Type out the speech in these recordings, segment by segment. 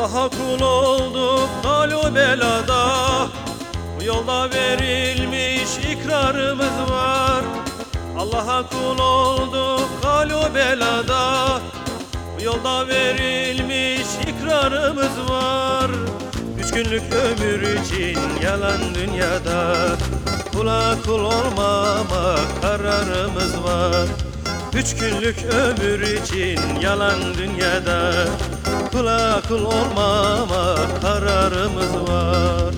Allah'a kul olduk halu belada. Bu yolda verilmiş ikrarımız var. Allah'a kul olduk halu belada. Bu yolda verilmiş ikrarımız var. Üç günlük ömür için yalan dünyada. Kula kul olmamak kararımız var. Üç günlük ömür için yalan dünyada Kula kul olmamak kararımız var.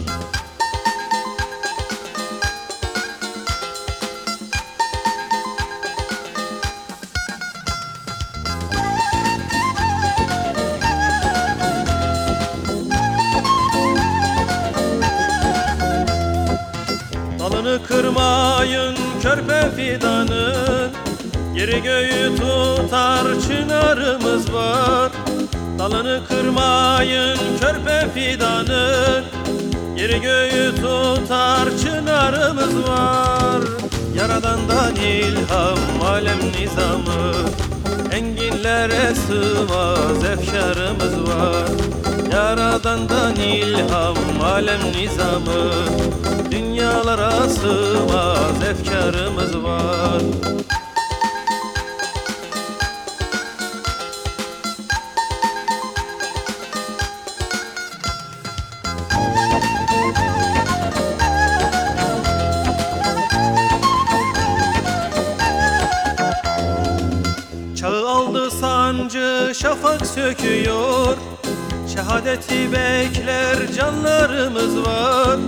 Dalını kırmayın körpe fidanın Yeri göğü tutar çınarımız var Dalını kırmayın körpe fidanın Yeri göğü tutar çınarımız var. Yaradandan ilham alem nizamı. Enginlere sığmaz efkarımız var. Yaradandan ilham alem nizamı. Dünyalara sığmaz efkarımız var sancı şafak söküyor. Şehadeti bekler canlarımız var.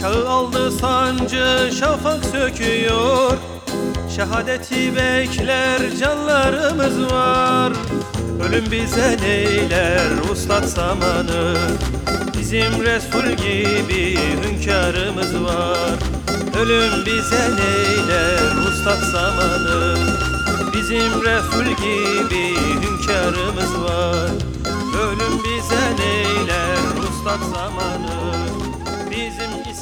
Çağı aldı sancı şafak söküyor. Şehadeti bekler canlarımız var. Ölüm bize neyler uslat zamanı? Bizim Resul gibi hünkârımız var. Ölüm bize neyler ustat zamanı Bizim Resul gibi hünkârımız var. Ölüm bize neyler ustat zamanı? Bizim